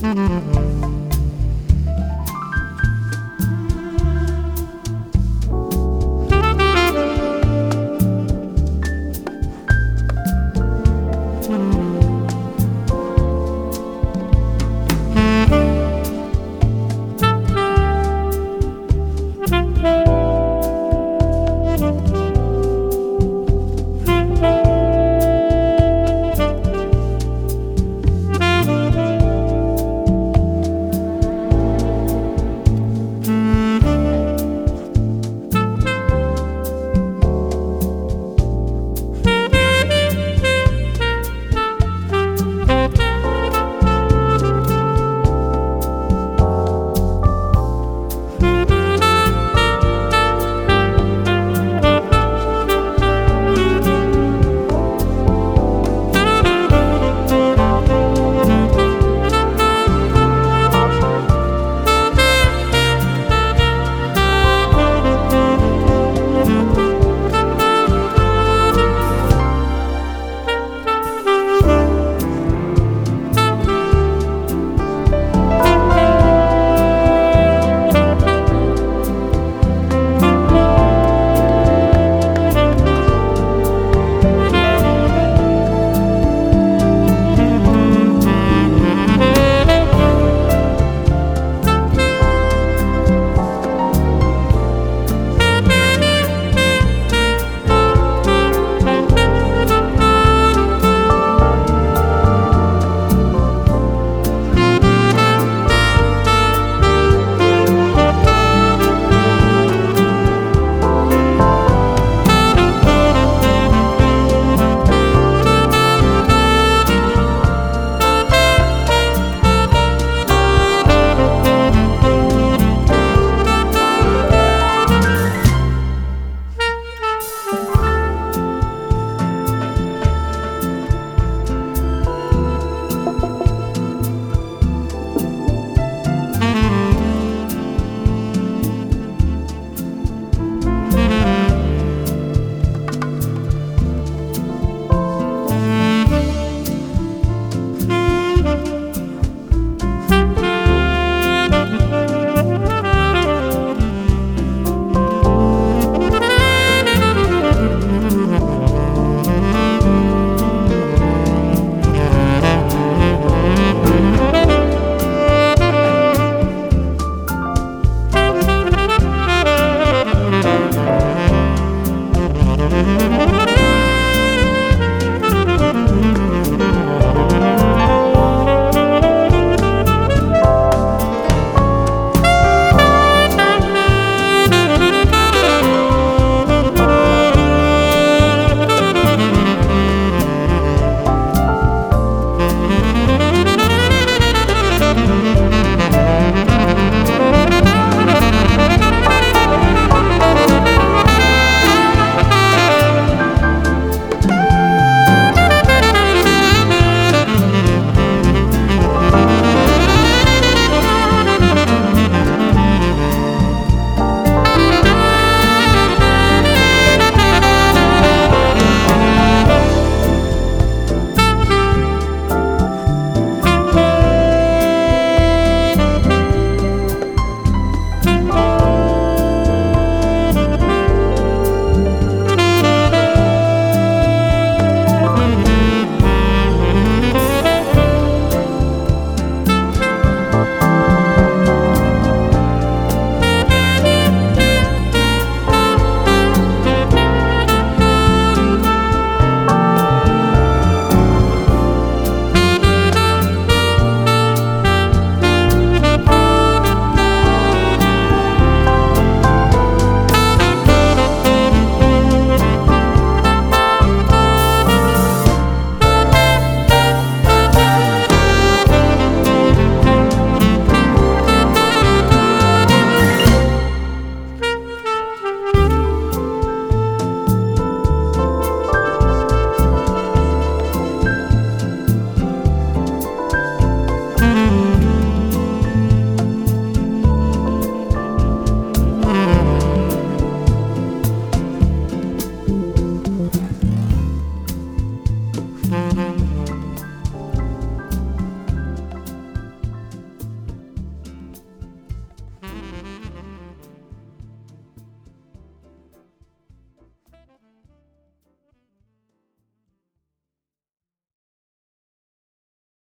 Bye.